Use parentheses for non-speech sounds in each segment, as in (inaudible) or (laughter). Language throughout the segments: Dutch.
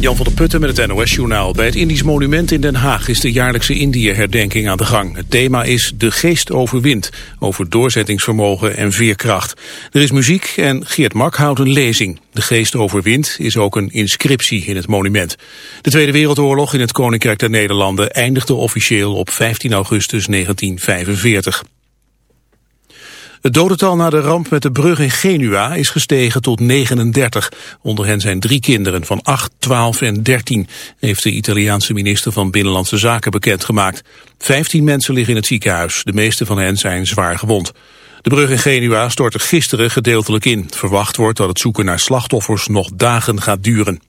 Jan van der Putten met het NOS-journaal. Bij het Indisch Monument in Den Haag is de jaarlijkse Indië-herdenking aan de gang. Het thema is De Geest overwint, over doorzettingsvermogen en veerkracht. Er is muziek en Geert Mak houdt een lezing. De Geest overwint is ook een inscriptie in het monument. De Tweede Wereldoorlog in het Koninkrijk der Nederlanden eindigde officieel op 15 augustus 1945. Het dodental na de ramp met de brug in Genua is gestegen tot 39. Onder hen zijn drie kinderen van 8, 12 en 13, heeft de Italiaanse minister van Binnenlandse Zaken bekendgemaakt. 15 mensen liggen in het ziekenhuis, de meeste van hen zijn zwaar gewond. De brug in Genua stortte gisteren gedeeltelijk in. Verwacht wordt dat het zoeken naar slachtoffers nog dagen gaat duren.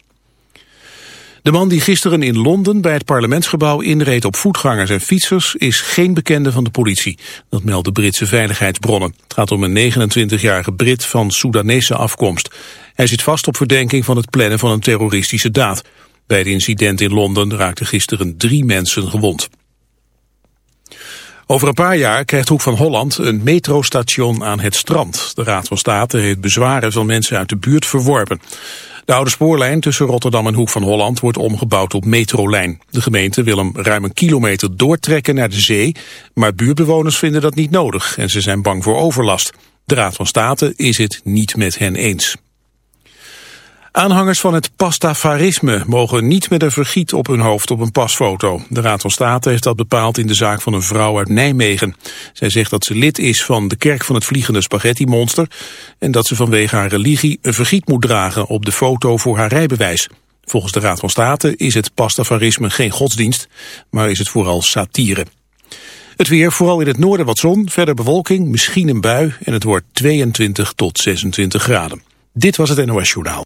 De man die gisteren in Londen bij het parlementsgebouw inreed op voetgangers en fietsers is geen bekende van de politie. Dat melden Britse veiligheidsbronnen. Het gaat om een 29-jarige Brit van Soedanese afkomst. Hij zit vast op verdenking van het plannen van een terroristische daad. Bij het incident in Londen raakten gisteren drie mensen gewond. Over een paar jaar krijgt Hoek van Holland een metrostation aan het strand. De Raad van State heeft bezwaren van mensen uit de buurt verworpen. De oude spoorlijn tussen Rotterdam en Hoek van Holland wordt omgebouwd tot metrolijn. De gemeente wil hem ruim een kilometer doortrekken naar de zee, maar buurtbewoners vinden dat niet nodig en ze zijn bang voor overlast. De Raad van State is het niet met hen eens. Aanhangers van het pastafarisme mogen niet met een vergiet op hun hoofd op een pasfoto. De Raad van State heeft dat bepaald in de zaak van een vrouw uit Nijmegen. Zij zegt dat ze lid is van de kerk van het vliegende spaghetti-monster... en dat ze vanwege haar religie een vergiet moet dragen op de foto voor haar rijbewijs. Volgens de Raad van State is het pastafarisme geen godsdienst, maar is het vooral satire. Het weer, vooral in het noorden wat zon, verder bewolking, misschien een bui... en het wordt 22 tot 26 graden. Dit was het NOS Journaal.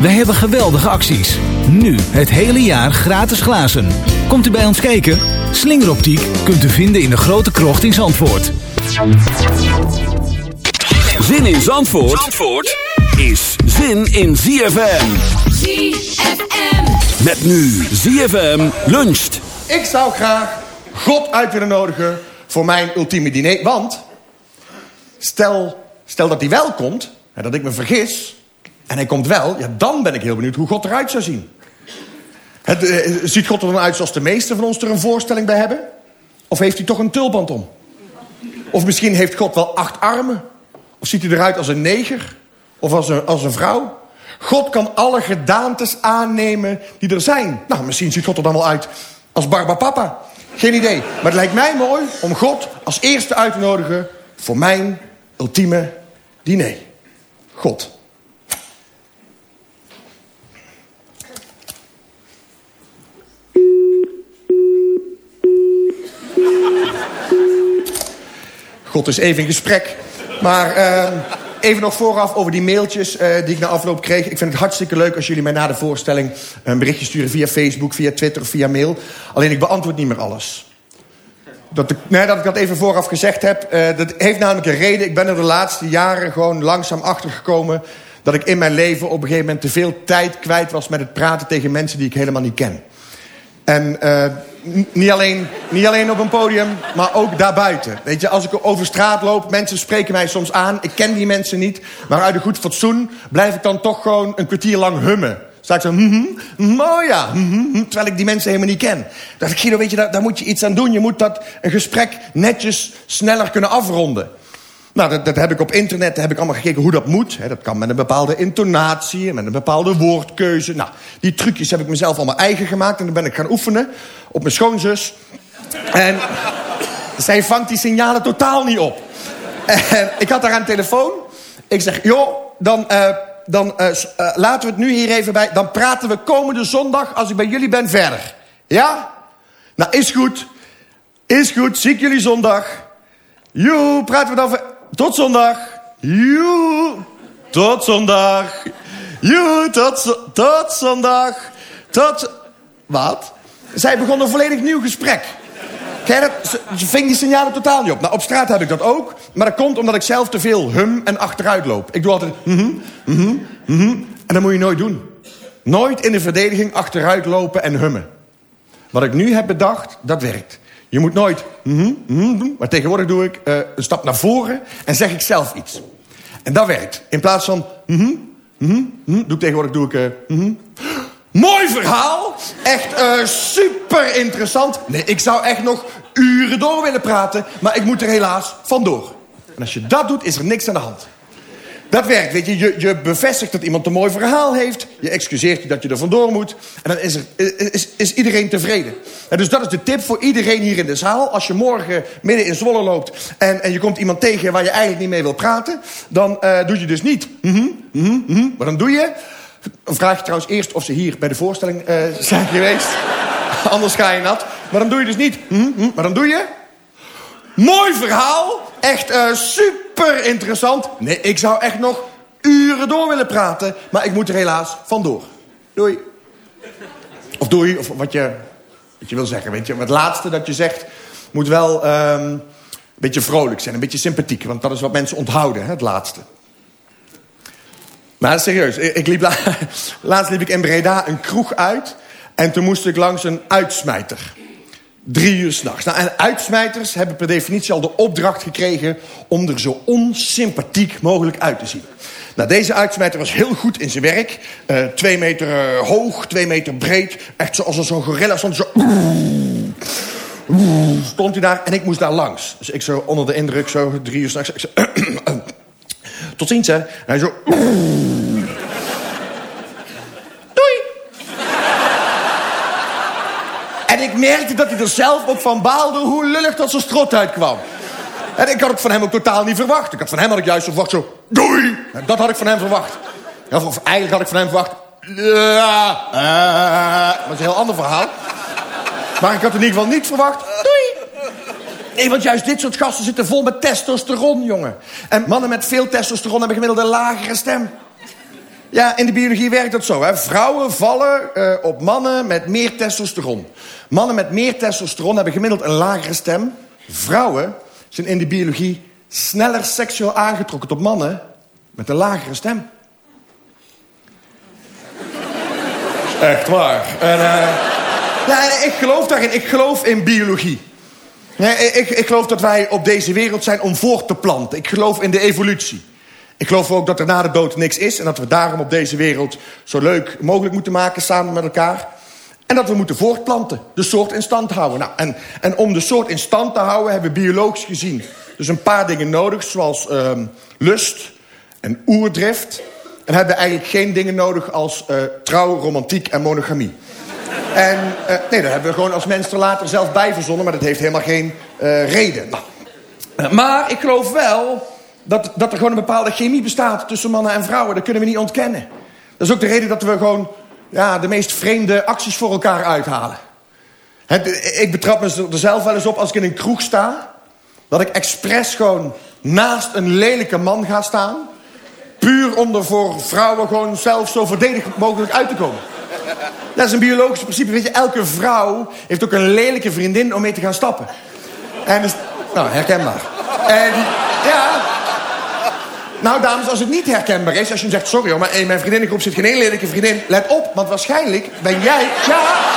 Wij hebben geweldige acties. Nu het hele jaar gratis glazen. Komt u bij ons kijken? Slingeroptiek kunt u vinden in de grote krocht in Zandvoort. Zin in Zandvoort, Zandvoort is zin in ZFM. ZFM. Met nu ZFM luncht. Ik zou graag God uit willen nodigen voor mijn ultieme diner. Want stel, stel dat hij wel komt en dat ik me vergis... en hij komt wel, ja, dan ben ik heel benieuwd hoe God eruit zou zien. Het, eh, ziet God er dan uit zoals de meesten van ons er een voorstelling bij hebben? Of heeft hij toch een tulband om? Of misschien heeft God wel acht armen? Of ziet hij eruit als een neger? Of als een, als een vrouw? God kan alle gedaantes aannemen die er zijn. Nou, misschien ziet God er dan wel uit als Barbapapa. Geen idee. Maar het lijkt mij mooi om God als eerste uit te nodigen... voor mijn ultieme diner. God. God is even in gesprek. Maar uh, even nog vooraf over die mailtjes uh, die ik na afloop kreeg. Ik vind het hartstikke leuk als jullie mij na de voorstelling... een berichtje sturen via Facebook, via Twitter via mail. Alleen ik beantwoord niet meer alles. Dat ik, nee, dat ik dat even vooraf gezegd heb. Uh, dat heeft namelijk een reden. Ik ben er de laatste jaren gewoon langzaam achter gekomen... dat ik in mijn leven op een gegeven moment te veel tijd kwijt was... met het praten tegen mensen die ik helemaal niet ken. En eh, niet, alleen, niet alleen op een podium, maar ook daarbuiten. Weet je, als ik over straat loop, mensen spreken mij soms aan. Ik ken die mensen niet, maar uit een goed fatsoen... blijf ik dan toch gewoon een kwartier lang hummen. Sta ik zo, mhm, oh ja, mhm, terwijl ik die mensen helemaal niet ken. dacht ik, Guido, weet je, daar, daar moet je iets aan doen. Je moet dat een gesprek netjes sneller kunnen afronden. Nou, dat, dat heb ik op internet, heb ik allemaal gekeken hoe dat moet. Dat kan met een bepaalde intonatie, met een bepaalde woordkeuze. Nou, die trucjes heb ik mezelf allemaal eigen gemaakt. En dan ben ik gaan oefenen op mijn schoonzus. En zij vangt die signalen totaal niet op. Ik had haar aan de telefoon. Ik zeg, joh, dan, eh, dan eh, eh, laten we het nu hier even bij. Dan praten we komende zondag, als ik bij jullie ben, verder. Ja? Nou, is goed. Is goed, zie ik jullie zondag. Joe, praten we dan ver... Tot zondag. Tot zondag. Tot, tot zondag. Tot... Wat? Zij begon een volledig nieuw gesprek. Dat, ze, ving die signalen totaal niet op. Nou, op straat heb ik dat ook. Maar dat komt omdat ik zelf te veel hum en achteruit loop. Ik doe altijd... mhm, mhm, mhm. En dat moet je nooit doen. Nooit in de verdediging achteruit lopen en hummen. Wat ik nu heb bedacht, dat werkt. Je moet nooit mhm, mhm. Maar tegenwoordig doe ik eh, een stap naar voren en zeg ik zelf iets. En dat werkt. In plaats van mhm, doe ik tegenwoordig doe ik eh. Mooi verhaal. Echt eh, super interessant. Nee, ik zou echt nog uren door willen praten. Maar ik moet er helaas vandoor. En als je dat doet, is er niks aan de hand. Dat werkt, weet je. je. Bevestigt dat iemand een mooi verhaal heeft. Je excuseert je dat je er vandoor moet. En dan is, er, is, is iedereen tevreden. En dus dat is de tip voor iedereen hier in de zaal. Als je morgen midden in Zwolle loopt... en, en je komt iemand tegen waar je eigenlijk niet mee wil praten... dan eh, doe je dus niet... mhm, mhm, mhm, maar dan doe je... Vraag je trouwens eerst of ze hier bij de voorstelling eh, zijn geweest. (laughs) Anders ga je nat. Maar dan doe je dus niet... mhm, mhm, maar dan doe je... Mooi verhaal. Echt eh, super interessant. Nee, ik zou echt nog uren door willen praten. Maar ik moet er helaas vandoor. Doei. Of doei, of wat je, wat je wil zeggen. Weet je. Het laatste dat je zegt moet wel ehm, een beetje vrolijk zijn. Een beetje sympathiek. Want dat is wat mensen onthouden, hè, het laatste. Maar serieus, ik, liep la- (laughs) laatst liep ik in Breda een kroeg uit. En toen moest ik langs een uitsmijter. Drie uur s'nachts. Nou, en uitsmijters hebben per definitie al de opdracht gekregen... om er zo onsympathiek mogelijk uit te zien. Nou, deze uitsmijter was heel goed in zijn werk. Eh, twee meter eh, hoog, twee meter breed. Echt zoals een zo'n gorilla. Stond zo... Stond hij daar en ik moest daar langs. Dus ik zo onder de indruk, zo drie uur s'nachts. (clears throat) Tot ziens, hè. Hij zo... Doei! En ik merkte dat hij er zelf ook van baalde hoe lullig dat zijn strot uitkwam. En ik had het van hem ook totaal niet verwacht. Ik had van hem had ik juist verwacht zo... Doei! En dat had ik van hem verwacht. Of, of eigenlijk had ik van hem verwacht... Ja, eh, dat is een heel ander verhaal. Maar ik had in ieder geval niet verwacht... Doei! Nee, want juist dit soort gasten zitten vol met testosteron, jongen. En mannen met veel testosteron hebben gemiddeld een lagere stem. Ja, in de biologie werkt dat zo. Hè? Vrouwen vallen eh, op mannen met meer testosteron. Mannen met meer testosteron hebben gemiddeld een lagere stem. Vrouwen zijn in de biologie sneller seksueel aangetrokken tot mannen met een lagere stem. Echt waar. En, eh, ja, ik geloof daarin. Ik geloof in biologie. Nee, ik, ik geloof dat wij op deze wereld zijn om voort te planten. Ik geloof in de evolutie. Ik geloof ook dat er na de dood niks is... en dat we daarom op deze wereld zo leuk mogelijk moeten maken samen met elkaar. En dat we moeten voortplanten, de soort in stand houden. Nou, en, en om de soort in stand te houden hebben we biologisch gezien... dus een paar dingen nodig, zoals ehm, lust en oerdrift. En hebben we eigenlijk geen dingen nodig als eh, trouw, romantiek en monogamie. En eh, nee, dat hebben we gewoon als mens er later zelf bij verzonnen... maar dat heeft helemaal geen eh, reden. Nou, maar ik geloof wel dat, dat er gewoon een bepaalde chemie bestaat... tussen mannen en vrouwen. Dat kunnen we niet ontkennen. Dat is ook de reden dat we gewoon ja, de meest vreemde acties voor elkaar uithalen. Ik betrap me er zelf wel eens op als ik in een kroeg sta... dat ik expres gewoon naast een lelijke man ga staan... puur om er voor vrouwen gewoon zelf zo verdedigend mogelijk uit te komen. Dat is een biologisch principe. Weet je, elke vrouw heeft ook een lelijke vriendin om mee te gaan stappen. En dus, nou, herkenbaar. En ja, Nou, dames, als het niet herkenbaar is... als je zegt, sorry hoor, maar in mijn vriendinnengroep zit geen één lelijke vriendin... let op, want waarschijnlijk ben jij... (laughs) Ja...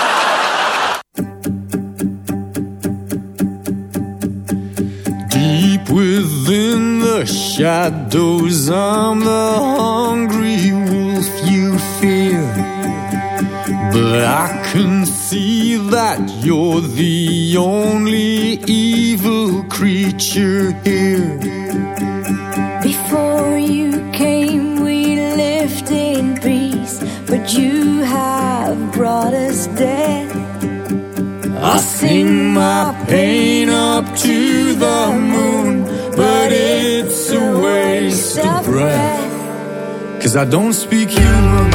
Deep within the shadows, I'm the hungry wolf you fear. But I can see that you're the only evil creature here. Before you came, we lived in peace, but you have brought us death. I sing my pain up to the moon, but it's a waste of breath. Cause I don't speak human.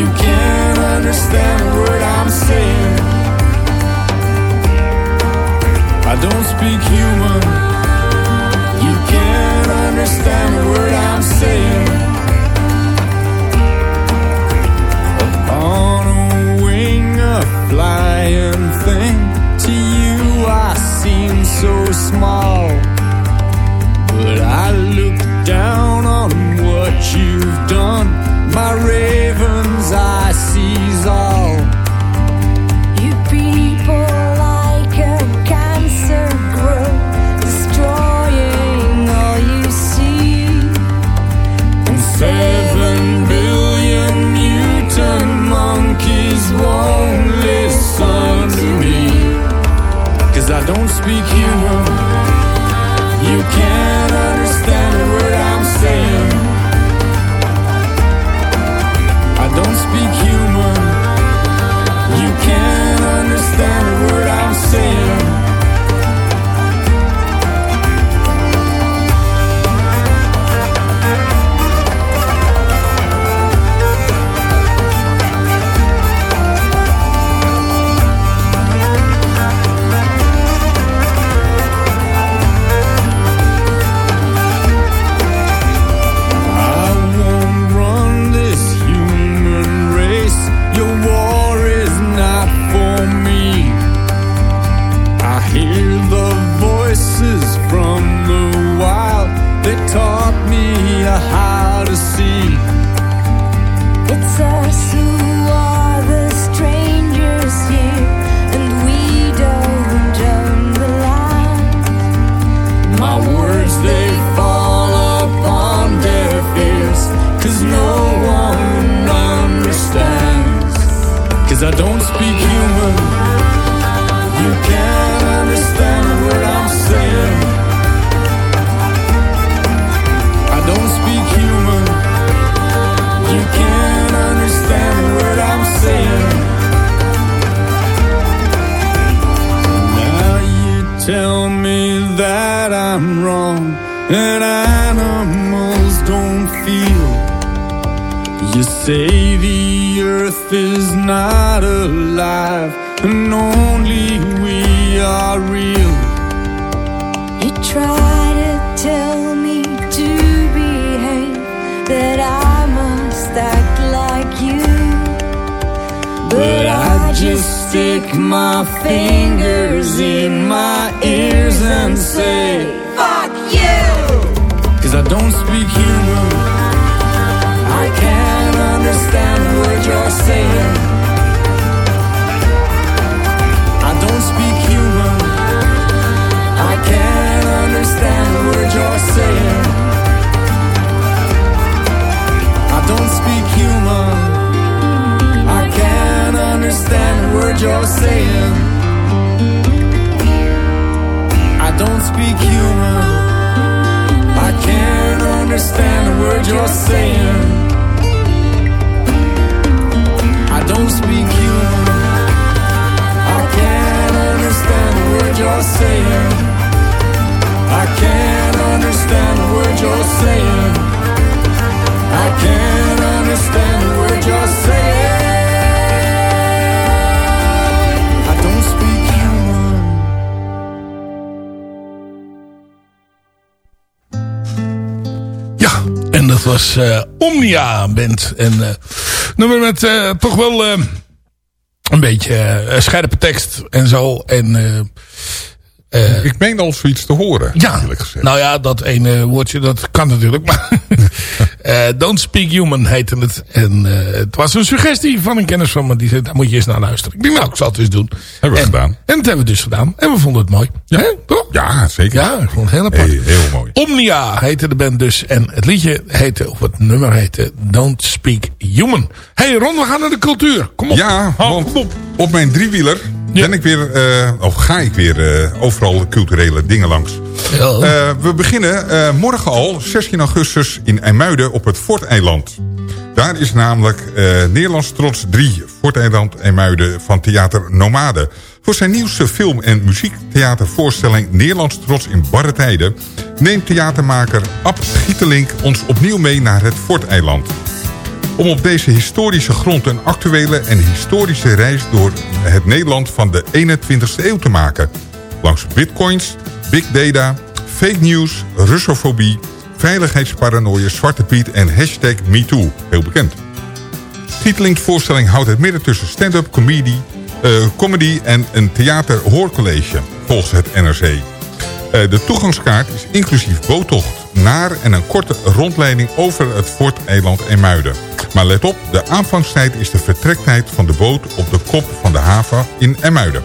You can't understand a word I'm saying. I don't speak human. Understand a word I'm saying. On a wing, a flying thing. To you, I seem so small. But I look down on what you've done. My raven's eye sees wrong and animals don't feel. You say the earth is not alive and only we are real. You try to tell me to behave, that I must act like you. But I just stick my fingers in my ears and say! Cause I don't speak human. I can't understand what you're saying. I don't speak human. I can't understand what you're saying. I don't speak human. I can't understand word you're saying. I don't speak human. I can't understand a word you're saying. I don't speak human. I can't understand a word you're saying. I can't understand a word you're saying. I can't understand was eh, Omnia Band. En eh nummer met eh, toch wel een beetje scherpe tekst en zo. En eh, Ik meen al zoiets te horen. ja, nou ja, dat ene woordje, dat kan natuurlijk. Maar (laughs) eh, Don't Speak Human heette het. En eh, het was een suggestie van een kennis van me. Die zei, daar moet je eens naar luisteren. Ik denk, nou, ik zal het eens doen. Hebben we en, gedaan. En dat hebben we dus gedaan. En we vonden het mooi. Ja, toch? Ja, zeker. Ja, ik vond het heel apart. Heel mooi. Omnia heette de band dus. En het liedje heette, of het nummer heette Don't Speak Human. hey Ron, we gaan naar de cultuur. Kom op. Ja, want op. op mijn driewieler ben ik weer, eh, of ga ik weer eh, overal de culturele dingen langs. Eh, we beginnen morgen al, 16 augustus, in IJmuiden op het Forteiland. Daar is namelijk Nederlands Trots 3, Forteiland IJmuiden van Theater Nomade. Voor zijn nieuwste film- en muziektheatervoorstelling Nederlands Trots in barre tijden... neemt theatermaker Ab Gietelink ons opnieuw mee naar het Forteiland om op deze historische grond een actuele en historische reis door het Nederland van de 21ste eeuw te maken. Langs bitcoins, big data, fake news, Russofobie, veiligheidsparanoia, Zwarte Piet en hashtag MeToo. Heel bekend. Titeling's voorstelling houdt het midden tussen stand-up comedy, eh, comedy en een theater-hoorcollege, volgens het NRC. Eh, de toegangskaart is inclusief boottocht naar en een korte rondleiding over het Fort-eiland Emuiden. Maar let op, de aanvangstijd is de vertrektijd van de boot op de kop van de haven in Emuiden.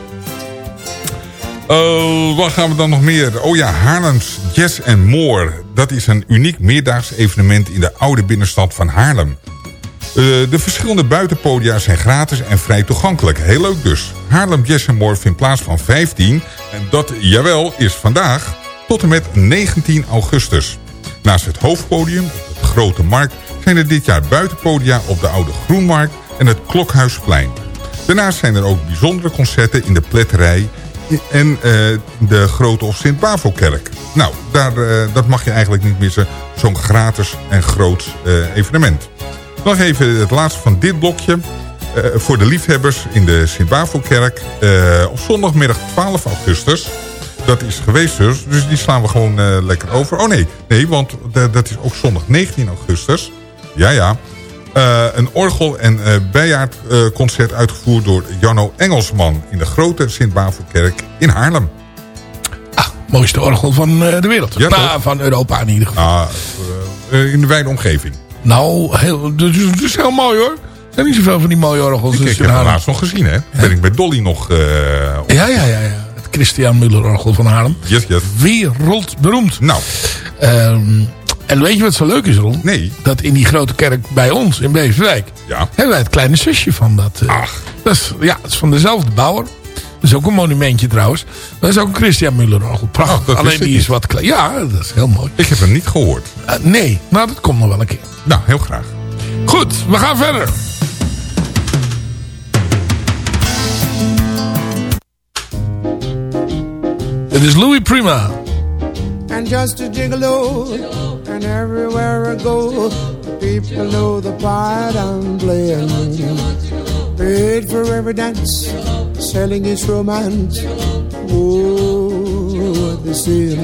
Uh, wat gaan we dan nog meer? Oh ja, Haarlems Jazz and More. Dat is een uniek meerdaags evenement in de oude binnenstad van Haarlem. Uh, de verschillende buitenpodia zijn gratis en vrij toegankelijk. Heel leuk dus. Haarlem Jazz and More vindt plaats van 15... en dat, jawel, is vandaag tot en met 19 augustus. Naast het hoofdpodium op de Grote Markt... zijn er dit jaar buitenpodia op de Oude Groenmarkt en het Klokhuisplein. Daarnaast zijn er ook bijzondere concerten in de Pletterij... en uh, de Grote of Sint-Bavelkerk. Nou, daar, uh, dat mag je eigenlijk niet missen. Zo'n gratis en groot uh, evenement. Nog even het laatste van dit blokje. Voor de liefhebbers in de Sint-Bavelkerk. Uh, op zondagmiddag 12 augustus. Dat is geweest dus. Dus die slaan we gewoon uh, lekker over. Oh nee, nee want dat is ook zondag 19 augustus. Ja, ja. een orgel- en bijaardconcert uitgevoerd door Janno Engelsman... in de grote Sint-Bavelkerk in Haarlem. Ah, mooiste orgel van de wereld. Ja, nou, van Europa in ieder geval. Ah, in de wijde omgeving. Nou, heel, dat, is, heel mooi hoor. Er zijn niet zoveel van die mooie orgels. Ik, dus ik heb hem laatst nog gezien, hè? Ben ik bij Dolly nog... Uh, ja, ja, ja, ja. Christian Muller orgel van Haarlem. Yes, yes. Wereldberoemd. Nou. Um, en weet je wat zo leuk is, Ron? Nee. Dat in die grote kerk bij ons, in Beverwijk... Ja. hebben wij het kleine zusje van dat. Uh, Ach. Dat is, ja, dat is van dezelfde bouwer. Dat is ook een monumentje trouwens. Dat is ook een Christian Muller orgel. Prachtig. Oh, Alleen die is wat klein. Ja, dat is heel mooi. Ik heb hem niet gehoord. Uh, nee, maar dat komt nog wel een keer. Nou, heel graag. Goed, we gaan verder. Dit is Louis Prima. And just a gigolo, and everywhere I go, people know the part I'm playing. Paid for every dance, selling its romance. Oh, they say.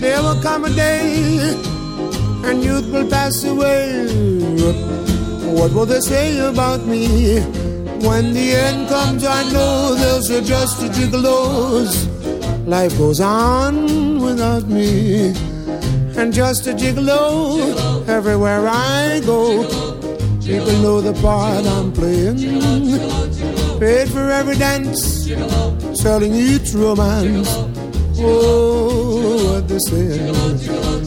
There will come a day, and youth will pass away. What will they say about me? When the end comes, I know they'll say just a gigolos. Life goes on without me. And just a gigolo everywhere I go. People know the part I'm playing. Paid for every dance, selling each romance. Oh, what they say.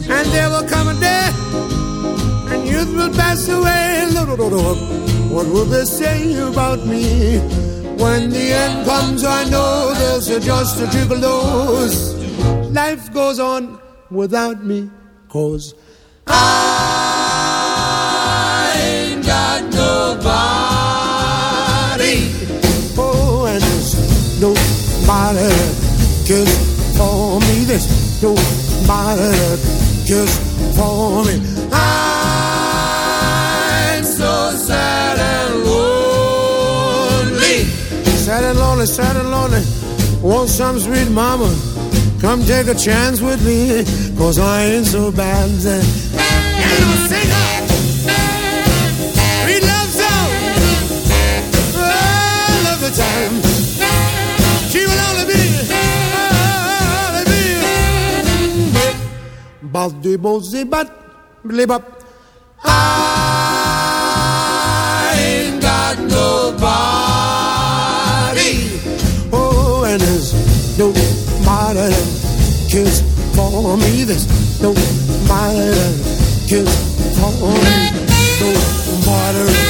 And there will come a day, and youth will pass away. What will they say about me? When the end comes, I know there's just a gigolos. Life goes on without me, cause I ain't got nobody. Oh, and there's nobody just for me. There's nobody just for me. I'm lonely, sad and lonely. Want some sweet mama? Come take a chance with me, cause I ain't so bad. And I'll sing up. Sweet love song. All of the time. She will only be, only be. Bop, de, bo, zip, bop. Ah! matter kiss for me. this don't matter kiss for me. don't matter.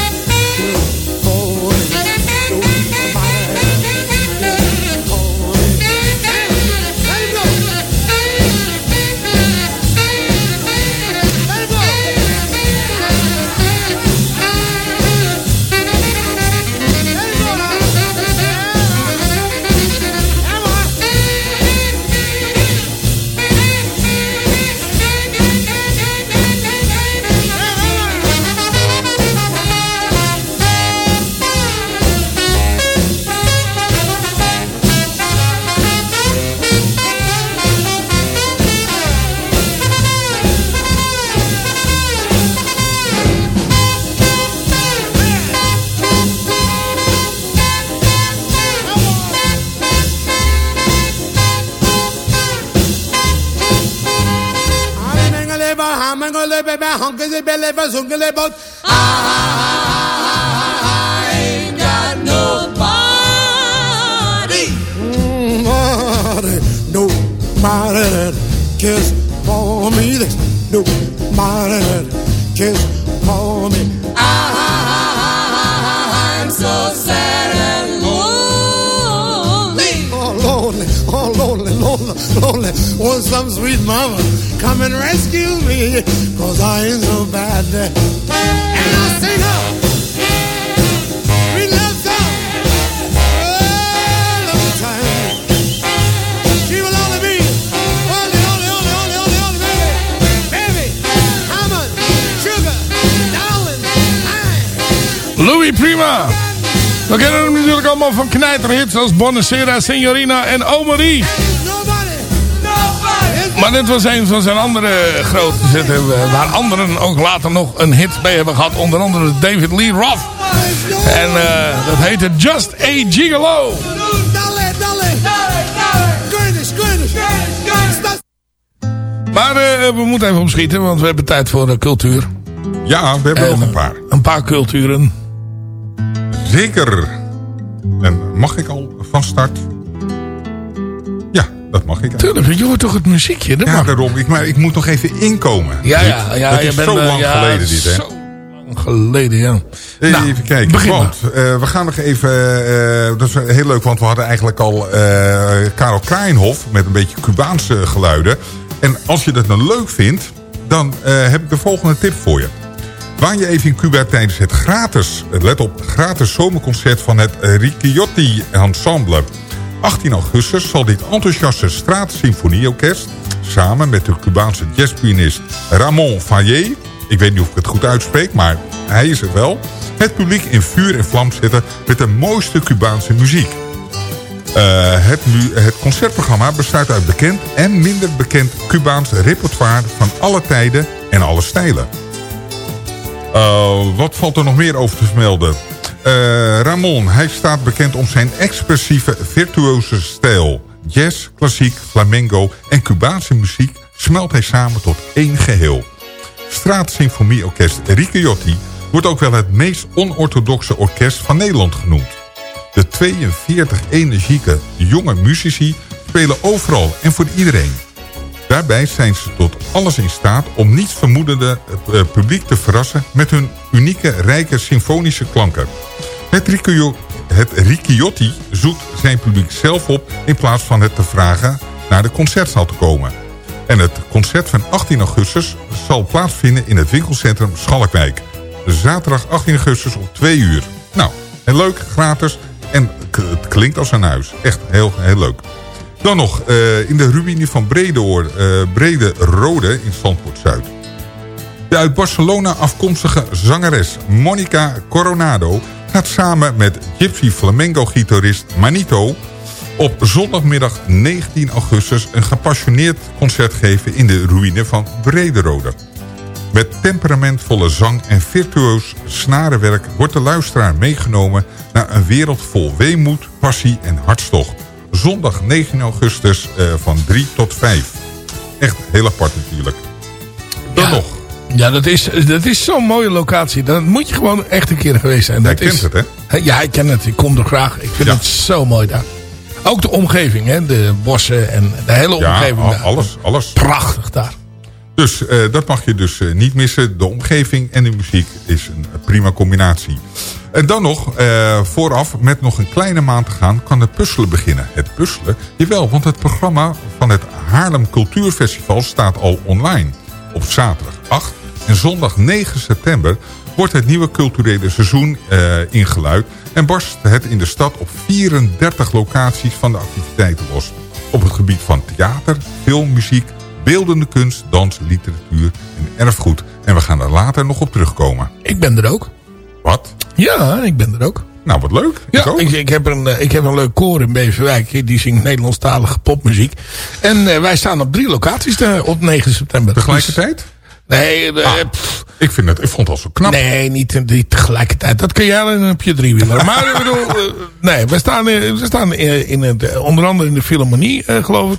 I ain't got nobody. Nobody, nobody that cares for me. There's nobody that cares for me. I'm so sad and lonely. Oh, lonely, oh, lonely, lonely, lonely. Want some sweet mama come and rescue me, cause I ain't so bad. And I sing up. We love. All of the time. She will only be, only, only, only, only, only, only, baby. Baby, Hammond, sugar, darling, Louis Prima. We kennen hem natuurlijk allemaal van knijterhits als Bonacera, Signorina en Omarie. Maar dit was een van zijn andere grote zetten. Waar anderen ook later nog een hit bij hebben gehad. Onder andere David Lee Roth. En uh, dat heette Just a Gigolo. Maar uh, we moeten even opschieten, want we hebben tijd voor uh, cultuur. Ja, we hebben en, nog een paar. Een paar culturen. Zeker. En mag ik al van start? Dat mag ik. Tuurlijk, je hoort toch het muziekje? Dat ja, mag. daarom. Ik, maar ik moet nog even inkomen. Ja, ja, ja. Dat is zo uh, lang ja, geleden dit, hè? Zo lang geleden, ja. Even Nou, kijken. want uh, we gaan nog even... Uh, dat is heel leuk, want we hadden eigenlijk al Karel Kraaienhof... met een beetje Cubaanse geluiden. En als je dat nou leuk vindt... dan heb ik de volgende tip voor je. Waan je even in Cuba tijdens het gratis... let op, gratis zomerconcert van het Ricciotti Ensemble... 18 augustus zal dit enthousiaste straatsymfonieorkest... samen met de Cubaanse jazzpianist Ramon Fayet... ik weet niet of ik het goed uitspreek, maar hij is het wel... het publiek in vuur en vlam zetten met de mooiste Cubaanse muziek. Uh, het, het concertprogramma bestaat uit bekend en minder bekend Cubaans repertoire... van alle tijden en alle stijlen. Uh, wat valt er nog meer over te vermelden? Uh, Ramon, hij staat bekend om zijn expressieve, virtuoze stijl. Jazz, klassiek, flamenco en Cubaanse muziek smelt hij samen tot één geheel. Straatsymfonieorkest Ricciotti wordt ook wel het meest onorthodoxe orkest van Nederland genoemd. De 42 energieke jonge muzici spelen overal en voor iedereen. Daarbij zijn ze tot alles in staat om niets vermoedende uh, publiek te verrassen... met hun unieke, rijke symfonische klanken. Het, Riccio, het Ricciotti zoekt zijn publiek zelf op... in plaats van het te vragen naar de concertzaal te komen. En het concert van 18 augustus zal plaatsvinden in het winkelcentrum Schalkwijk. Zaterdag 18 augustus om 2 uur. Nou, en leuk, gratis en het klinkt als een huis. Echt heel, heel leuk. Dan nog, uh, in de ruïne van Bredeoor, uh, Brede Rode in Zandpoort-Zuid. De uit Barcelona afkomstige zangeres Monica Coronado... gaat samen met Gypsy Flamenco-gitarist Manito... op zondagmiddag 19 augustus een gepassioneerd concert geven... in de ruïne van Brederode. Met temperamentvolle zang en virtuoos snarenwerk... wordt de luisteraar meegenomen naar een wereld vol weemoed, passie en hartstocht zondag 9 augustus uh, van 3 tot 5. Echt heel apart natuurlijk. Dan Ja. nog. Ja, dat is, dat is zo'n mooie locatie. Dat moet je gewoon echt een keer geweest zijn. Jij Dat kent is, het, hè? Ja, ik ken het. Ik kom er graag. Ik vind Ja. het zo mooi daar. Ook de omgeving, hè. De bossen en de hele Ja, omgeving al- daar. alles, alles. Prachtig daar. Dus eh, dat mag je dus eh, niet missen. De omgeving en de muziek is een prima combinatie. En dan nog, eh, vooraf, met nog een kleine maand te gaan, kan het puzzelen beginnen. Het puzzelen? Jawel, want het programma van het Haarlem Cultuurfestival staat al online. Op zaterdag 8 en zondag 9 september wordt het nieuwe culturele seizoen eh, ingeluid... en barst het in de stad op 34 locaties van de activiteiten los. Op het gebied van theater, film, muziek, beeldende kunst, dans, literatuur en erfgoed. En we gaan er later nog op terugkomen. Ik ben er ook. Wat? Ja, ik ben er ook. Nou, wat leuk. Ja, ik ik, ik, heb een, eh, ik heb een leuk koor in Beverwijk. Die zingt Nederlandstalige popmuziek. En eh, wij staan op drie locaties eh, op 9 september. Tegelijkertijd? Nee, eh, Ah, pff, ik, vind het, ik vond het al zo knap. nee niet, niet tegelijkertijd. Dat kun jij alleen op je driewieler. maar ik bedoel, eh, nee, we staan, eh, we staan in, in het, onder andere in de Philharmonie, eh, geloof ik.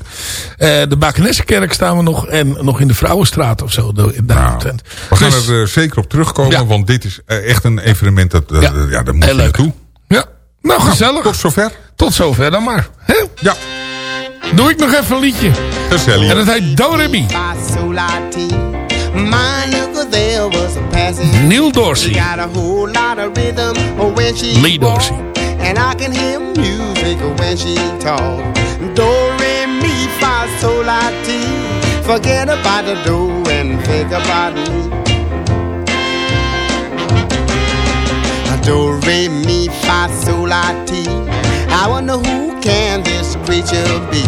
Eh, de Bakenessenkerk staan we nog. En nog in de Vrouwenstraat of zo. de- daaromtrent. We gaan Dus- er zeker op terugkomen, Ja. want dit is echt een evenement dat, Ja. ja. daar moet Heel je leuk. naartoe. Ja, nou gezellig. Tot zover. Tot zover dan maar. Hè? Ja, Doe ik nog even een liedje. gezellig. En dat heet Do Re Neil Dorsey. got a whole lot of rhythm when she Lee Dorsey. And I can hear music when she talk. Do, re, mi, fa, sol, la, ti. Forget about the do and think about me. Do, re, mi, fa, sol, la, ti. I wonder who can this creature be?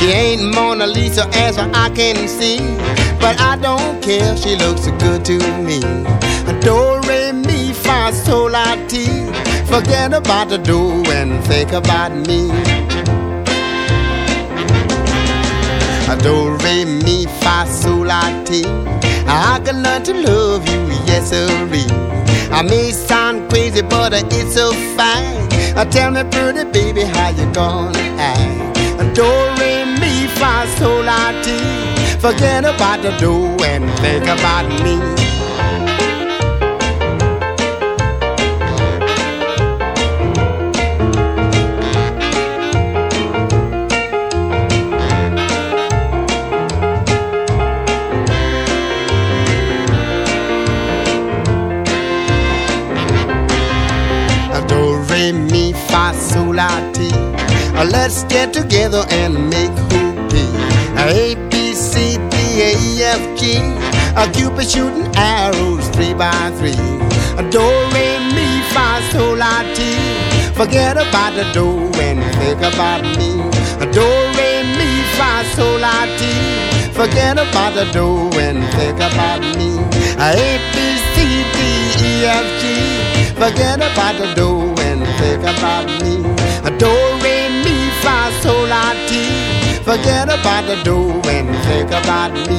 She ain't Mona Lisa as I can see, but I don't care. She looks so good to me. Do re mi fa sol la. Forget about the do and think about me. Do re mi fa sol la. I can learn to love you, yes sirree. I may sound crazy, but it's so fine. Uh, Tell me, pretty baby, how you gonna act? Do re mi fa sol la ti. Forget about the do and think about me. Do re mi fa sol la ti. Uh, Let's get together and make hoopie. A B C D A F G. A Cupid shooting arrows three by three. Uh, Do re mi fa sol la ti. Forget about the do and think about me. Uh, Do re mi fa sol la ti. Forget about the do and think about me. A B C D E F G. Forget about the do and think about me. Forget about the do and think about me.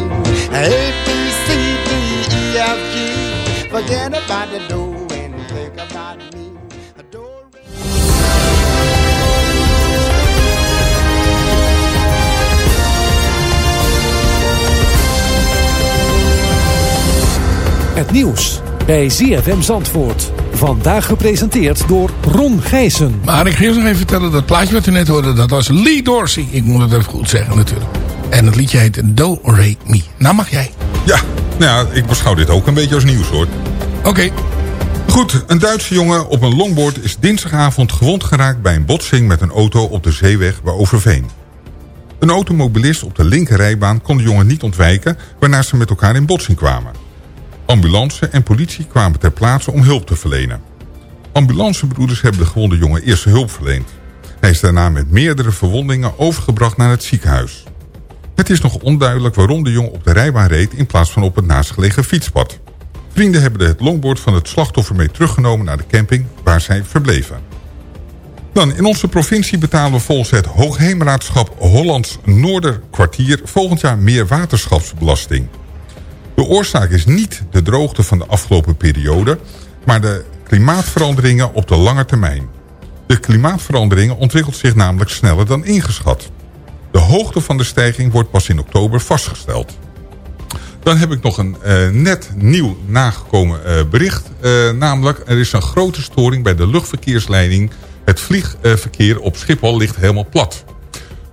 A B C D E F G. Forget about the do and think about me. Het nieuws bij ZFM Zandvoort. Vandaag gepresenteerd door Ron Gijssen. Maar ik ga eerst nog even vertellen, dat plaatje wat u net hoorde, dat was Lee Dorsey. Ik moet het even goed zeggen natuurlijk. En het liedje heet Do Re Mi. Nou mag jij. Ja, nou ja, ik beschouw dit ook een beetje als nieuws hoor. Oké. Goed, een Duitse jongen op een longboard is dinsdagavond gewond geraakt bij een botsing met een auto op de zeeweg bij Overveen. Een automobilist op de linkerrijbaan kon de jongen niet ontwijken, waarna ze met elkaar in botsing kwamen. Ambulance en politie kwamen ter plaatse om hulp te verlenen. Ambulancebroeders hebben de gewonde jongen eerste hulp verleend. Hij is daarna met meerdere verwondingen overgebracht naar het ziekenhuis. Het is nog onduidelijk waarom de jongen op de rijbaan reed in plaats van op het naastgelegen fietspad. Vrienden hebben het longboard van het slachtoffer mee teruggenomen naar de camping waar zij verbleven. Dan, in onze provincie betalen we volgens het Hoogheemraadschap Hollands Noorderkwartier volgend jaar meer waterschapsbelasting. De oorzaak is niet de droogte van de afgelopen periode, maar de klimaatveranderingen op de lange termijn. De klimaatveranderingen ontwikkelt zich namelijk sneller dan ingeschat. De hoogte van de stijging wordt pas in oktober vastgesteld. Dan heb ik nog een eh, net nieuw nagekomen eh, bericht. Eh, namelijk, er is een grote storing bij de luchtverkeersleiding. Het vliegverkeer op Schiphol ligt helemaal plat.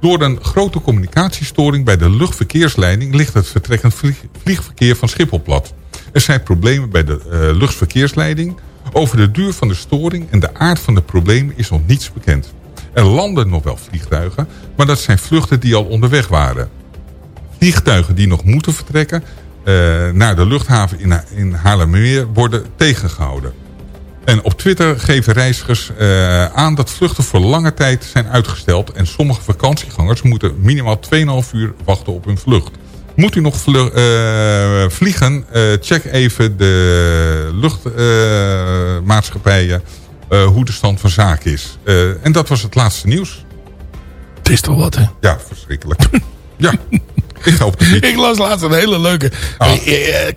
Door een grote communicatiestoring bij de luchtverkeersleiding... ligt het vertrekkend vlieg- vliegverkeer van Schiphol plat. Er zijn problemen bij de eh, luchtverkeersleiding. Over de duur van de storing en de aard van de problemen is nog niets bekend. Er landen nog wel vliegtuigen, maar dat zijn vluchten die al onderweg waren. Vliegtuigen die nog moeten vertrekken eh, naar de luchthaven in, in Haarlemmermeer worden tegengehouden. En op Twitter geven reizigers eh, aan dat vluchten voor lange tijd zijn uitgesteld... en sommige vakantiegangers moeten minimaal 2,5 uur wachten op hun vlucht. Moet u nog eh, vliegen, eh, check even de luchtmaatschappijen... eh, hoe de stand van zaken is. En dat was het laatste nieuws. Het is toch wat, hè? Ja, verschrikkelijk. (laughs) ja, ik ga op de fiets. Ik las laatst een hele leuke. Eh,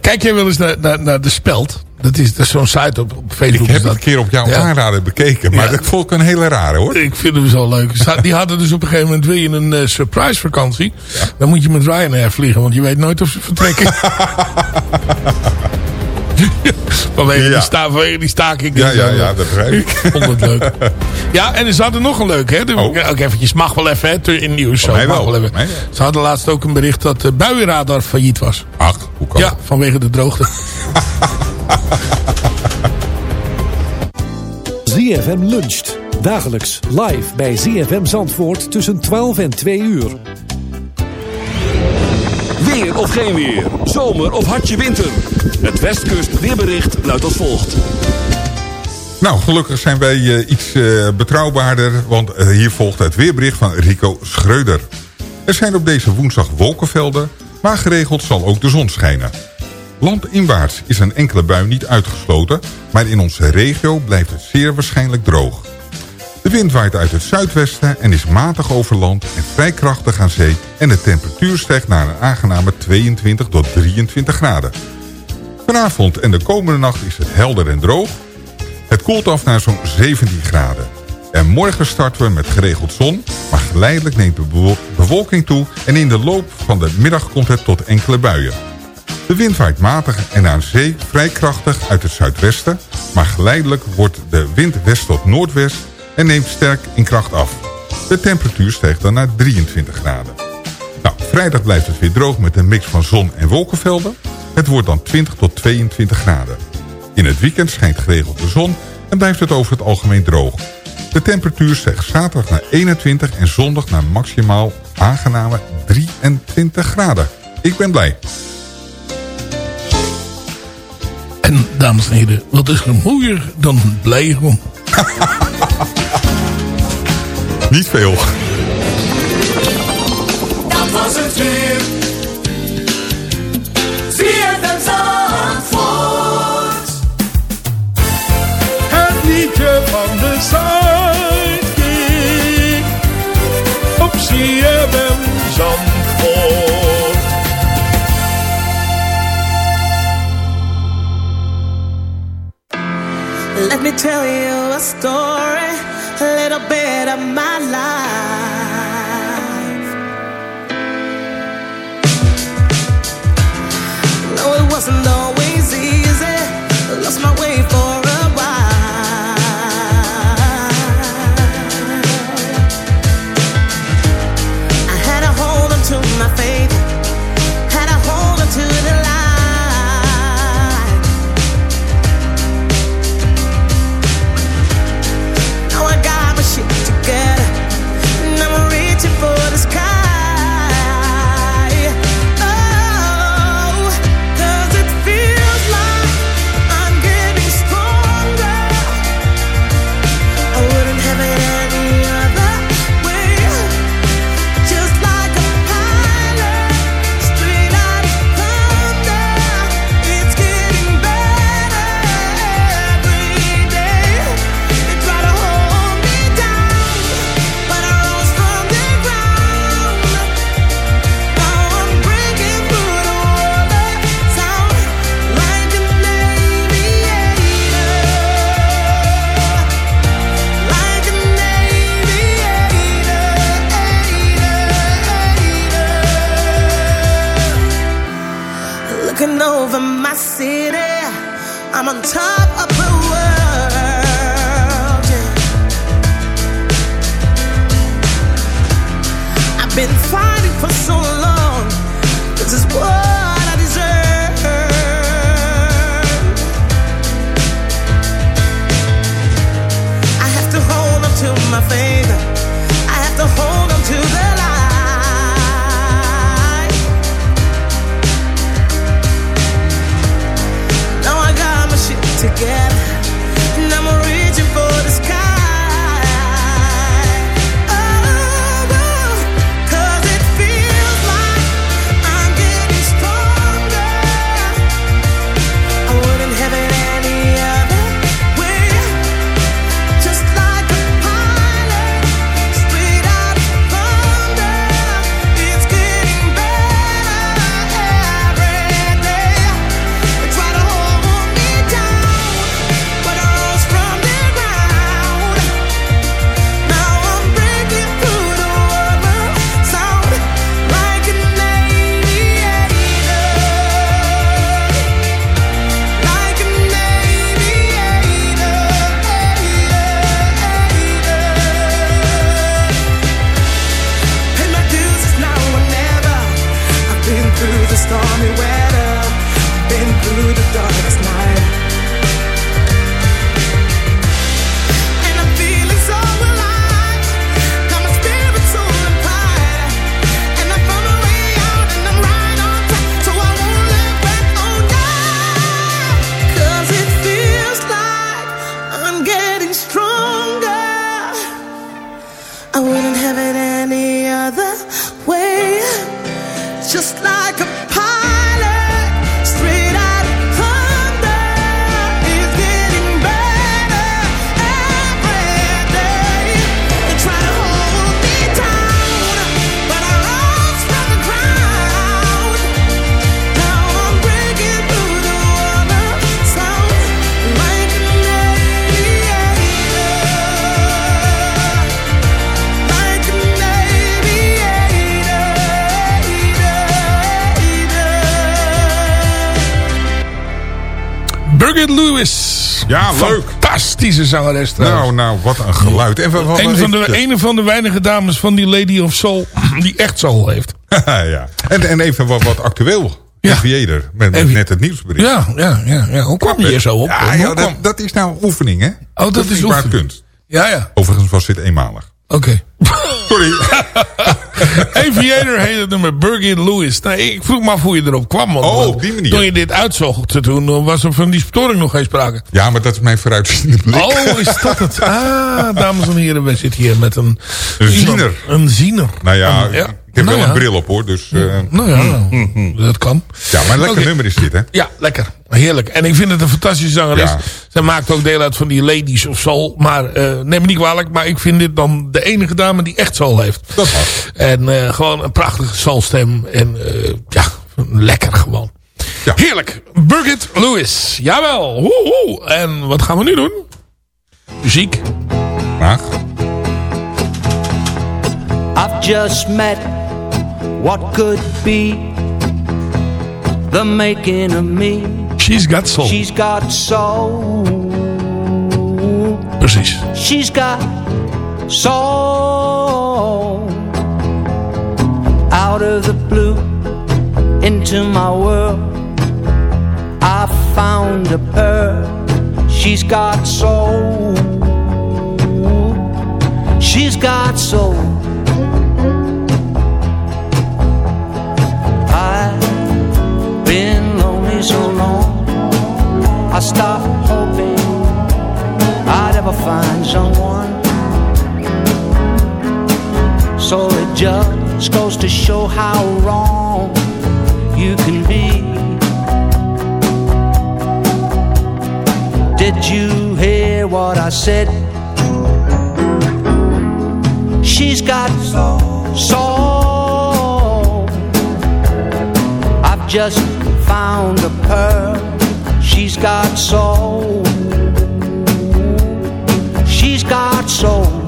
Kijk jij wel eens naar, naar, naar de Speld? Dat is, dat is zo'n site op, op Facebook. Ik heb dat. het een keer op jouw Ja. aanraden bekeken. Maar Ja. dat vond ik een hele rare hoor. Ik vind hem zo leuk. Die hadden dus op een gegeven moment wil je een eh, surprise vakantie. Dan moet je met Ryanair vliegen, want je weet nooit of ze vertrekken. (laughs) (laughs) vanwege, die sta, vanwege die staking. Ja, ja, ja, dat begrijp ik. Ik (laughs) vond het leuk. Ja, en ze hadden nog een leuk. Hè? Ook eventjes, mag wel even hè, in nieuws. Zo, Oh. mag wel, wel even. Ze hadden laatst ook een bericht dat de buienradar failliet was. Ach, hoe kan Ja, vanwege de droogte. (laughs) ZFM luncht. Dagelijks live bij ZFM Zandvoort tussen 12 en 2 uur. Weer of geen weer. Zomer of hartje winter. Het Westkust weerbericht luidt als volgt. Nou, gelukkig zijn wij eh, iets eh, betrouwbaarder, want eh, hier volgt het weerbericht van Rico Schreuder. Er zijn op deze woensdag wolkenvelden, maar geregeld zal ook de zon schijnen. Landinwaarts is een enkele bui niet uitgesloten, maar in onze regio blijft het zeer waarschijnlijk droog. De wind waait uit het zuidwesten en is matig over land en vrij krachtig aan zee... en de temperatuur stijgt naar een aangename 22 tot 23 graden. Vanavond en de komende nacht is het helder en droog. Het koelt af naar zo'n 17 graden. En morgen starten we met geregeld zon, maar geleidelijk neemt de bewo- bewolking toe... en in de loop van de middag komt het tot enkele buien. De wind waait matig en aan zee vrij krachtig uit het zuidwesten... maar geleidelijk wordt de wind west tot noordwest en neemt sterk in kracht af. De temperatuur stijgt dan naar 23 graden. Nou, vrijdag blijft het weer droog met een mix van zon en wolkenvelden. Het wordt dan 20 tot 22 graden. In het weekend schijnt geregeld de zon en blijft het over het algemeen droog. De temperatuur stijgt zaterdag naar 21 en zondag naar maximaal aangename 23 graden. Ik ben blij. En dames en heren, wat is er mooier dan blij gewoon. (laughs) Niet veel. Dat was het weer. Het liedje van de. Op CFM Zandvoort. Let me tell you a story, little bit of my life. No, it wasn't always zangeres trouwens. Nou, nou, wat een geluid. En wat, wat een, van de, een van de weinige dames van die Lady of Soul (clears throat) die echt soul heeft. (laughs) ja. en, en even wat, wat actueel. Ja. Aviator, met, met net het nieuwsbericht. Ja, ja, ja, ja. Hoe kwam je hier zo op? Ja, dat, dat is nou oefening, hè? Oh, dat is niet waar oefening. kunst. Ja, ja. Overigens was dit eenmalig. Oké. (laughs) Sorry. (laughs) (laughs) Aviator heet het nummer Birgit Lewis. Nou, ik vroeg me af hoe je erop kwam. want- Oh, op die manier. Toen je dit uitzocht, toen was er van die storing nog geen sprake. Ja, maar dat is mijn vooruitziende blik. Oh, is dat het? (laughs) Ah, dames en heren, we zitten hier met een... Een ziener. Een ziener. Nou ja, Een- ik heb Nou wel ja. een bril op hoor, dus... eh, Nou ja, dat kan. ja, maar een lekker nummer is dit, hè? Ja, lekker. Heerlijk. En ik vind het een fantastische zangeres. Ja. Zij maakt ook deel uit van die ladies of soul. Maar eh, neem me niet kwalijk. Maar ik vind dit dan de enige dame die echt soul heeft. Dat mag. En eh, gewoon een prachtige soulstem. En eh, ja, lekker gewoon. Ja. Heerlijk. Birgit Lewis. Jawel. Woe, woe. En wat gaan we nu doen? Muziek. Graag. I've just met what could be the making of me. She's got soul. She's got soul. Precies. She's got soul. Out of the blue into my world. I found a pearl. She's got soul. She's got soul. I've been lonely so long. I stopped hoping I'd ever find someone. So it just goes to show how wrong you can be. Did you hear what I said? She's got soul. I've just found a pearl. She's got soul. She's got soul.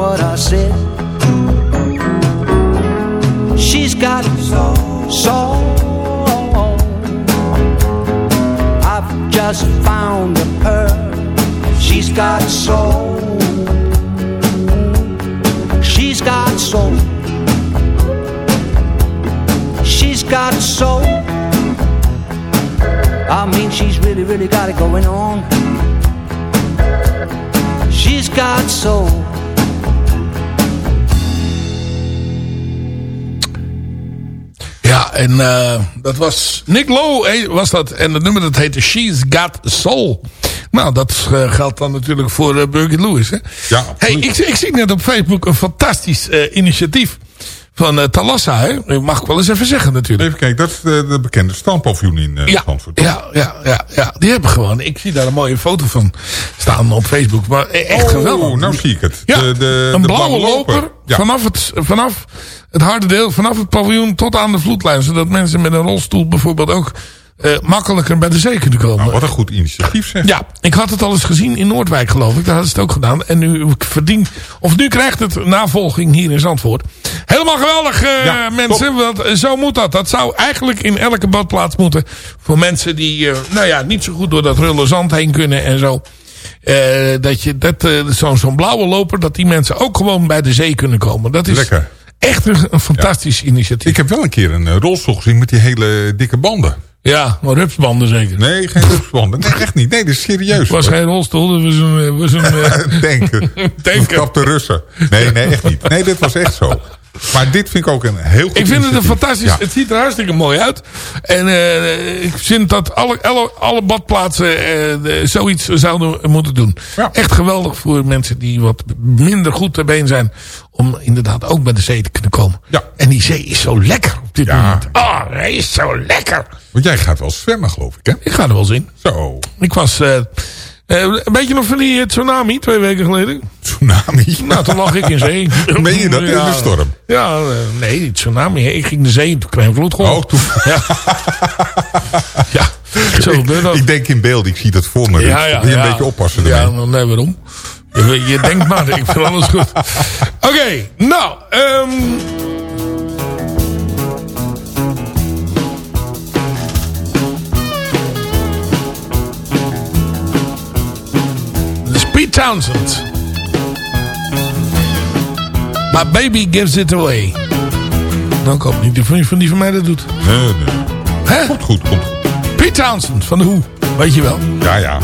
what I said. She's got soul, soul. I've just found her. She's got soul. She's got soul. She's got soul. I mean, she's really, really got it going on. She's got soul. Ja, en eh, dat was Nick Lowe eh, was dat. En het nummer dat heette She's Got Soul. Nou, dat eh, geldt dan natuurlijk voor uh, Burger Lewis. Hè? Ja, hey, ik, ik zie net op Facebook een fantastisch initiatief van uh, Talassa. Hè? Mag ik wel eens even zeggen natuurlijk. Even kijken, dat is de, de bekende standpaviljoen in uh, ja, Zandvoort. Ja, ja, ja, ja, die hebben gewoon. Ik zie daar een mooie foto van staan op Facebook. Maar e- echt oh, geweldig. nou zie ik het. Ja, de, de, een blauwe loper Ja. vanaf, het, vanaf het harde deel, vanaf het paviljoen tot aan de vloedlijn. Zodat mensen met een rolstoel bijvoorbeeld ook eh, makkelijker bij de zee kunnen komen. Nou, wat een goed initiatief zeg. Ja, ik had het al eens gezien in Noordwijk geloof ik. Daar hadden ze het ook gedaan. En nu verdient, of nu krijgt het navolging hier in Zandvoort. Helemaal geweldig eh, Ja, mensen. Want zo moet dat. Dat zou eigenlijk in elke badplaats moeten. Voor mensen die, eh, nou ja, niet zo goed door dat rulle zand heen kunnen en zo. Eh, dat je, dat, zo'n blauwe loper, dat die mensen ook gewoon bij de zee kunnen komen. Dat is Lekker. echt een, een fantastisch initiatief. Ik heb wel een keer een rolstoel gezien met die hele dikke banden. Ja, maar rupsbanden zeker. Nee, geen rupsbanden. Nee, echt niet. Nee, dat is serieus. Het was hoor. geen rolstoel, dat was een... eh, Was een (laughs) eh, Denken. (laughs) Denken. Verkapte Russen. Nee, nee, echt niet. Nee, dit was echt zo. Maar dit vind ik ook een heel goed Ik vind het een fantastisch... Ja. Het ziet er hartstikke mooi uit. En eh, ik vind dat alle, alle, alle badplaatsen de- zoiets zouden moeten doen. Ja. Echt geweldig voor mensen die wat minder goed ter been zijn. Om inderdaad ook bij de zee te kunnen komen. Ja. En die zee is zo lekker dit Ja. moment. Ah, hij is zo lekker. Want jij gaat wel zwemmen, geloof ik, hè? Ik ga er wel zien. Zo. Ik was... eh, eh, een beetje nog van die eh, tsunami twee weken geleden. Tsunami. (laughs) Nou, toen lag ik in zee. (laughs) Meen je dat? In de storm? Ja, eh, nee, die tsunami. Ik ging de zee en toen kreeg ik. Oh, toen... (laughs) Ja. ja, zo gebeurt dat. Ik denk in beeld, ik zie dat voor me. Ja, ja, je ja. een beetje oppassen Ja, ermee? nou, nee, waarom? Je, je denkt maar, ik vind alles goed. Oké, nou, ehm Pete Townsend. My baby gives it away. Dan ik hoop niet dat van die van mij dat doet. Nee, nee. Hè? Komt goed, komt goed. Pete Townsend van de Hoe. Weet je wel. Ja, ja.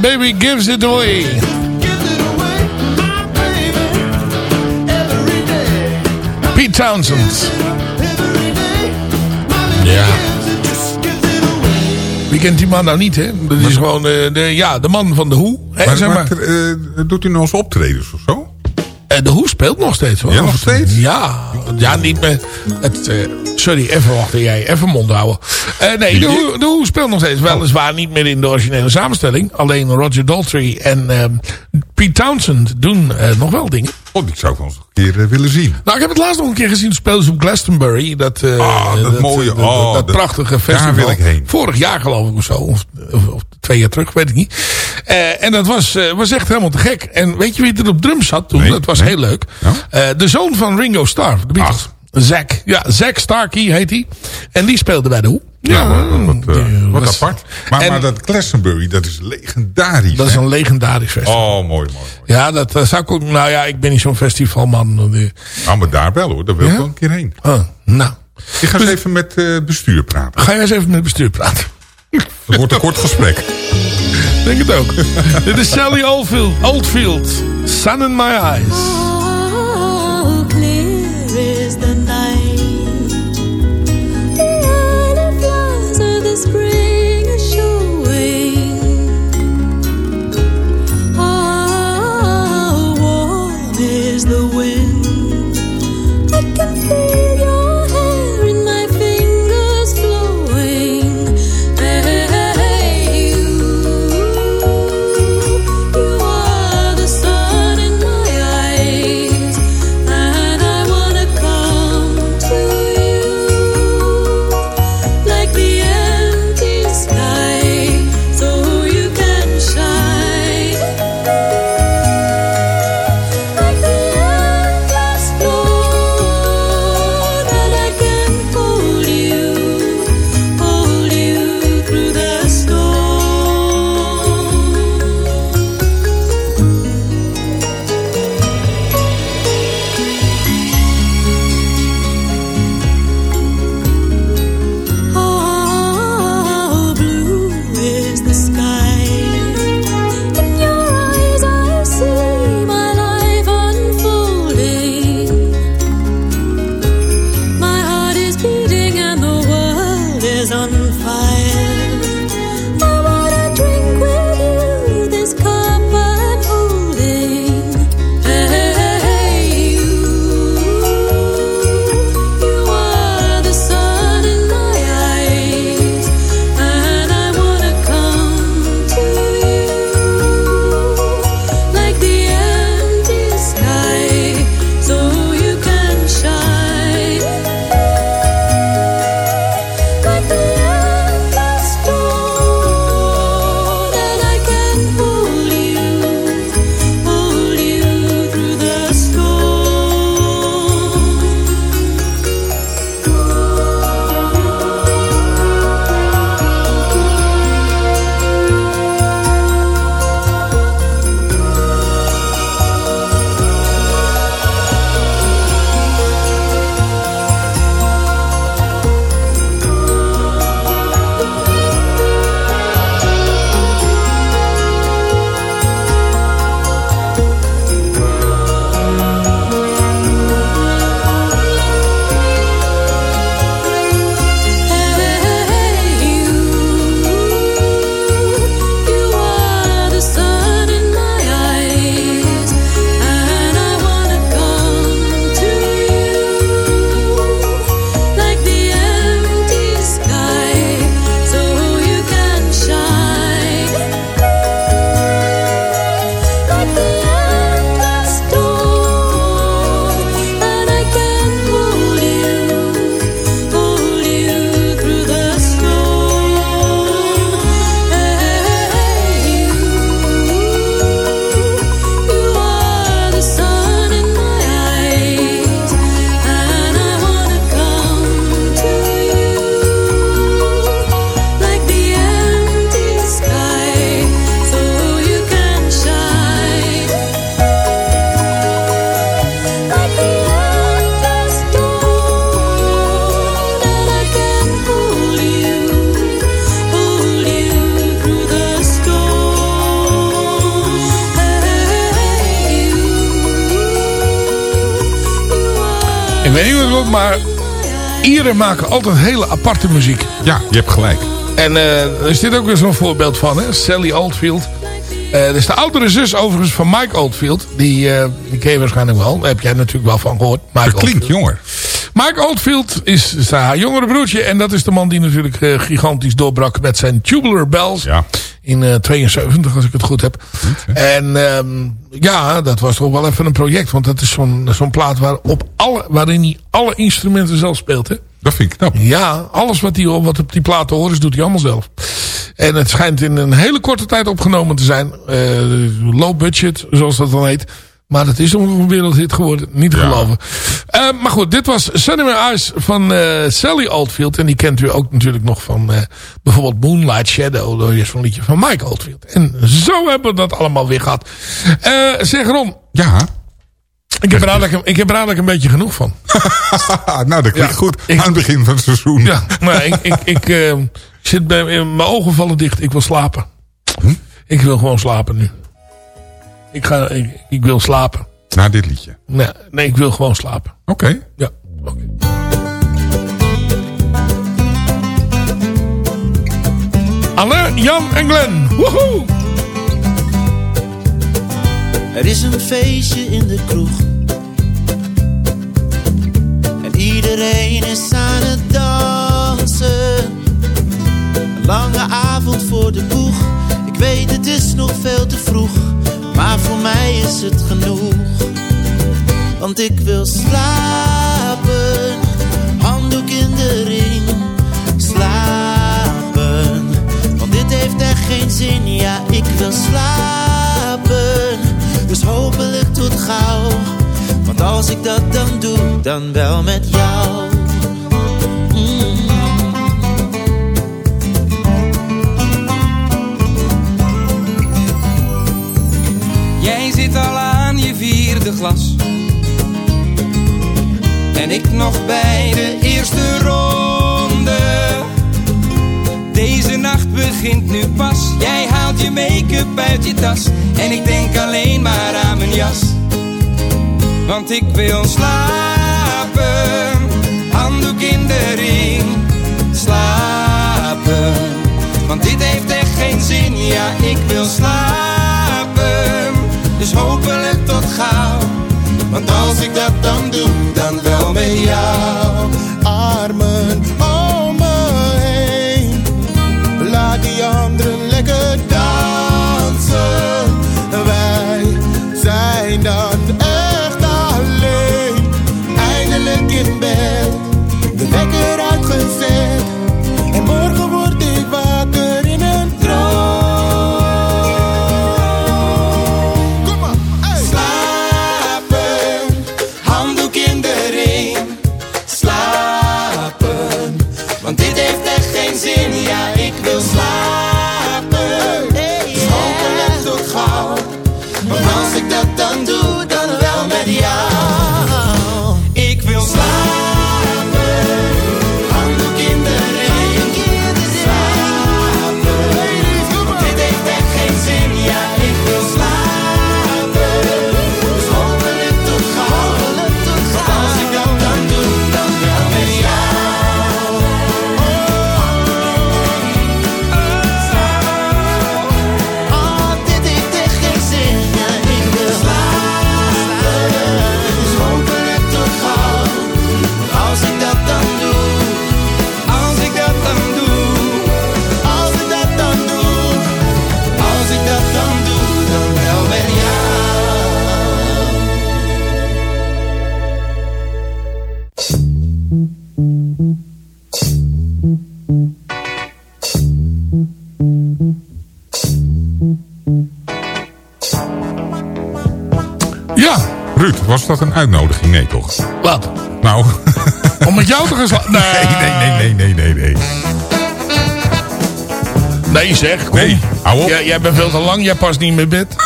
Baby gives it away. Pete Townsend. Ja. Wie kent die man nou niet, hè? Dat is gewoon eh, de, ja, de man van de Hoe. hè, Maar, zeg maar. maar, eh, doet u nog eens optredens of zo? Eh, de Hoe speelt nog steeds hoor. Ja, nog steeds? Ja, ja niet meer. Het, sorry, even wachten jij. Even mond houden. Eh, nee, de Hoe, de Hoe speelt nog steeds. Weliswaar niet meer in de originele samenstelling. Alleen Roger Daltrey en ehm, Pete Townsend doen eh, nog wel dingen. Oh, die zou ik wel eens een keer eh, willen zien. Nou, ik heb het laatst nog een keer gezien. Spelen ze op Glastonbury. Dat, Ah, dat mooie, dat, oh, dat prachtige daar festival. wil ik heen. Vorig jaar geloof ik of zo. Of, of, of twee jaar terug, weet ik niet. En dat was, was echt helemaal te gek. En weet je wie er op drums zat toen? Nee, dat was nee. heel leuk. De zoon van Ringo Starr, de Beatles. Zack. Ja, Zack Starkey heet hij. En die speelde bij de Hoe. Ja, wat, eh, wat was- apart. Maar, En- maar dat Glastonbury, dat is legendarisch. Dat is een legendarisch festival. Oh, mooi, mooi. Ja, dat eh, zou ik ook... Nou ja, ik ben niet zo'n festivalman. Nou, maar daar wel hoor, daar wil ik Ja? wel een keer heen. Oh, nou. Ik ga eens even met het bestuur praten. Ga jij eens even met bestuur praten. (laughs) Het wordt een kort gesprek. Denk het ook. (laughs) Dit is Sally Oldfield. Oldfield. Sun in my eyes. Maar Ieren maken altijd hele aparte muziek. Ja, je hebt gelijk. En eh, er is dit ook weer zo'n voorbeeld van, hè? Sally Oldfield. Eh dat is de oudere zus overigens van Mike Oldfield. Die, eh, die ken je waarschijnlijk wel. Daar heb jij natuurlijk wel van gehoord. Mike Dat klinkt Oldfield. jonger. Mike Oldfield is, is haar jongere broertje. En dat is de man die natuurlijk gigantisch doorbrak met zijn Tubular Bells. Ja. In eh 72, als ik het goed heb. En ehm, ja, dat was toch wel even een project. Want dat is zo'n zo'n plaat waar op alle, waarin hij alle instrumenten zelf speelt. Hè? Dat vind ik knap. Ja, alles wat, die, wat op die plaat te horen is, doet hij allemaal zelf. En het schijnt in een hele korte tijd opgenomen te zijn. Eh, low budget, zoals dat dan heet. Maar het is een wereldhit geworden. Niet Ja. geloven. Eh, maar goed, dit was Sunny My Eyes van eh, Sally Oldfield. En die kent u ook natuurlijk nog van bijvoorbeeld Moonlight Shadow. Dat is een liedje van Mike Oldfield. En zo hebben we dat allemaal weer gehad. Eh, zeg Ron, Ja. Ik heb, er eigenlijk, ik heb er eigenlijk een beetje genoeg van. (laughs) nou, dat klinkt Ja, goed. ik- Aan het begin van het seizoen. Ja, maar ik, ik, (laughs) ik eh, zit bij, mijn ogen vallen dicht. Ik wil slapen. Hm? Ik wil gewoon slapen nu. Ik, ga, ik, ik wil slapen. Na dit liedje. Nee, nee, ik wil gewoon slapen. Oké. Ja, oké. Anne, Jan en Glenn. Woehoe! Er is een feestje in de kroeg. En iedereen is aan het dansen. Een lange avond voor de boeg. Ik weet het is nog veel te vroeg. Maar voor mij is het genoeg. Want ik wil slapen. Handdoek in de ring. Slapen. Want dit heeft echt geen zin. Ja, ik wil slapen. Gauw. Want als ik dat dan doe, dan wel met jou. Mm. Jij zit al aan je vierde glas. En ik nog bij de eerste ronde. Deze nacht begint nu pas. Jij haalt je make-up uit je tas. En ik denk alleen maar aan mijn jas. Want ik wil slapen. Handdoek in de ring. Slapen. Want dit heeft echt geen zin. Ja, ik wil slapen. Dus hopelijk tot gauw. Want als ik dat dan doe, dan wel met jou. Armen om Dat een uitnodiging? Nee, toch? Wat? Nou. (laughs) Om met jou te gaan slapen? Nee. nee, nee, nee, nee, nee, nee. Nee zeg, kom. Nee, hou op. Jij, jij bent veel te lang, jij past niet meer bed. (laughs)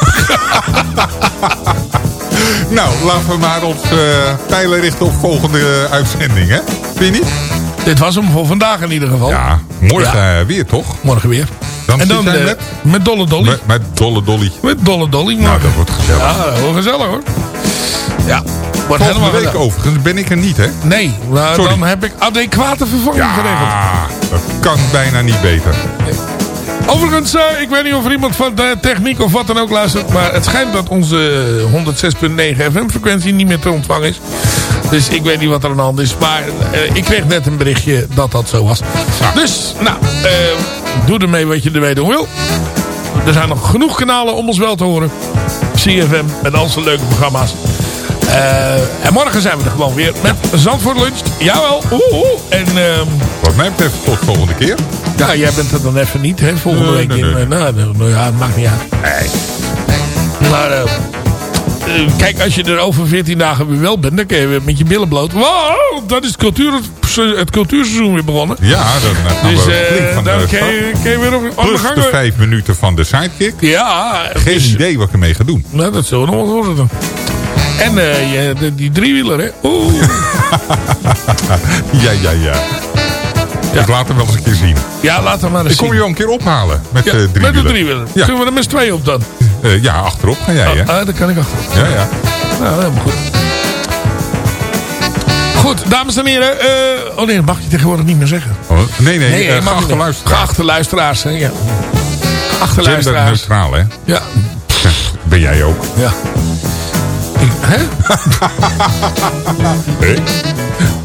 Nou, laten we maar ons eh, pijlen richten op volgende eh, uitzending, hè? Vind je niet? Dit was hem voor vandaag in ieder geval. Ja, morgen eh, weer, toch? Morgen weer. Dan en dan met? met Dolle Dolly. Met, met Dolle Dolly. Met Dolle Dolly. Nou, dat wordt gezellig. Ja, heel gezellig hoor. Ja. Wordt Volgende helemaal week overigens ben ik er niet, hè? Nee, maar Sorry. dan heb ik adequate vervanging geregeld. Ah, dat kan bijna niet beter. Overigens, eh, ik weet niet of er iemand van de techniek of wat dan ook luistert. Maar het schijnt dat onze 106.9 FM-frequentie niet meer te ontvangen is. Dus ik weet niet wat er aan de hand is. Maar ik kreeg net een berichtje dat dat zo was. Dus, nou, eh, doe ermee wat je ermee doen wil. Er zijn nog genoeg kanalen om ons wel te horen. CFM met al zijn leuke programma's. Eh, en morgen zijn we er gewoon weer met Zandvoort Lunch. Jawel. Oeh, oeh. En... ehm, Wat mij betreft tot volgende keer. ja, jij bent er dan even niet, hè? Volgende Nee, week. nee, in, nee. eh, nou, nou, ja, het maakt niet uit. Nee. Maar, eh, kijk, als je er over 14 dagen weer wel bent, dan kun je weer met je billen bloot. Wow, dat is het, cultuur, het cultuurseizoen weer begonnen. Ja, dan eh, gaan Dus we flink van dan de start. je, kun je weer op, op de Plus gang. de vijf minuten van de sidekick. Ja. Geen dus- idee wat ik ermee ga doen. Nou, dat zullen we nog wel horen dan. En eh, je, de- die driewieler, hè? Oeh. (laughs) ja, ja, ja. Ik laat hem wel eens een keer zien. Ja, laat hem maar eens Ik kom zien. je een keer ophalen met Ja, de drie met de driewieler. Ja. Kunnen we er met z'n tweeën op dan? Eh, ja, achterop ga jij, hè? Ah, ah, dat kan ik achterop. Ja, ja. Nou, helemaal goed. Goed, dames en heren. eh, oh nee, dat mag je tegenwoordig niet meer zeggen. Oh, nee, nee, Nee, eh, geachte meer. luisteraar. Geachte luisteraars, hè, ja. Geachte luisteraars. Genderneutraal, hè? Ja. Ben jij ook? Ja. Ik, hè?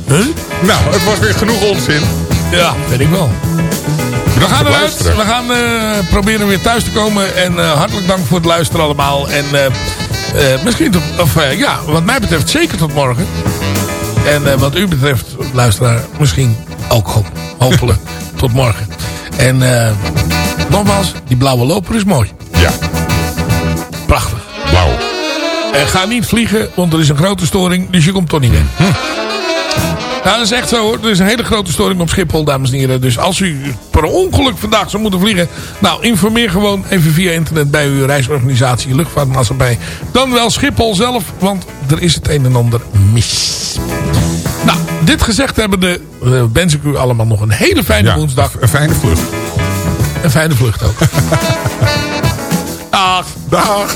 (laughs) Hé? Nou, het was weer genoeg onzin. Ja, weet ik wel. We gaan eruit. We gaan eh, proberen weer thuis te komen. En eh, hartelijk dank voor het luisteren allemaal. En eh, misschien, tot, of ja, wat mij betreft zeker tot morgen. En wat u betreft, luisteraar, misschien ook ho hopelijk (laughs) tot morgen. En nogmaals, die blauwe loper is mooi. Ja. En ga niet vliegen, want er is een grote storing, dus je komt toch niet weg. Nou, dat is echt zo hoor. Er is een hele grote storing op Schiphol, dames en heren. Dus als u per ongeluk vandaag zou moeten vliegen... Nou, informeer gewoon even via internet bij uw reisorganisatie, luchtvaartmaatschappij. Dan wel Schiphol zelf, want er is het een en ander mis. Nou, dit gezegd hebbende uh, wens ik u allemaal nog een hele fijne Ja, woensdag. Een fijne vlucht. Een fijne vlucht ook. (laughs) Dag. Dag.